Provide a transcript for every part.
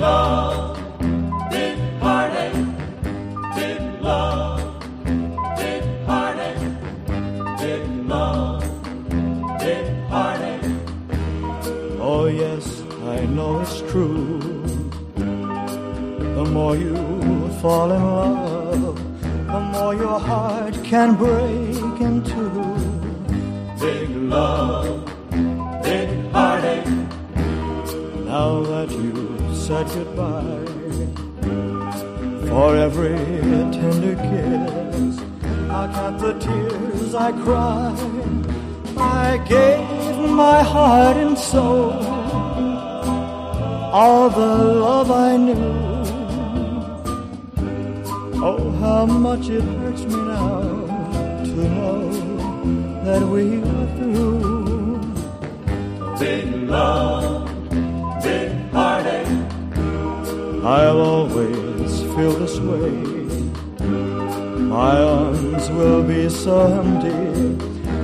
love, heartache, big love, big heartache, big love, big heartache. Oh, yes, I know it's true. The more you fall in love, the more your heart can break in two. Big love, big heartache. Now that you said goodbye, for every tender kiss, I count the tears I cried. I gave my heart and soul, all the love I knew. Oh, how much it hurts me now to know that we are through. Big love, I'll always feel this way. My arms will be so empty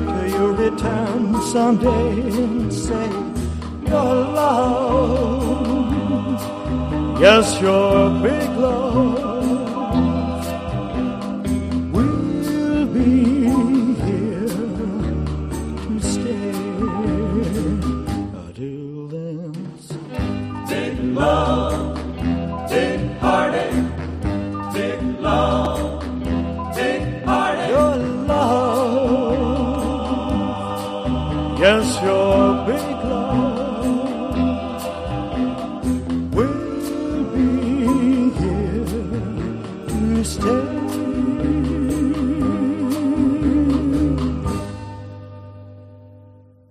till you return someday and say your love. Yes, your big love will be here to stay. Until then, Big love, love, big heartache. your love. Yes, your big love will be here to stay.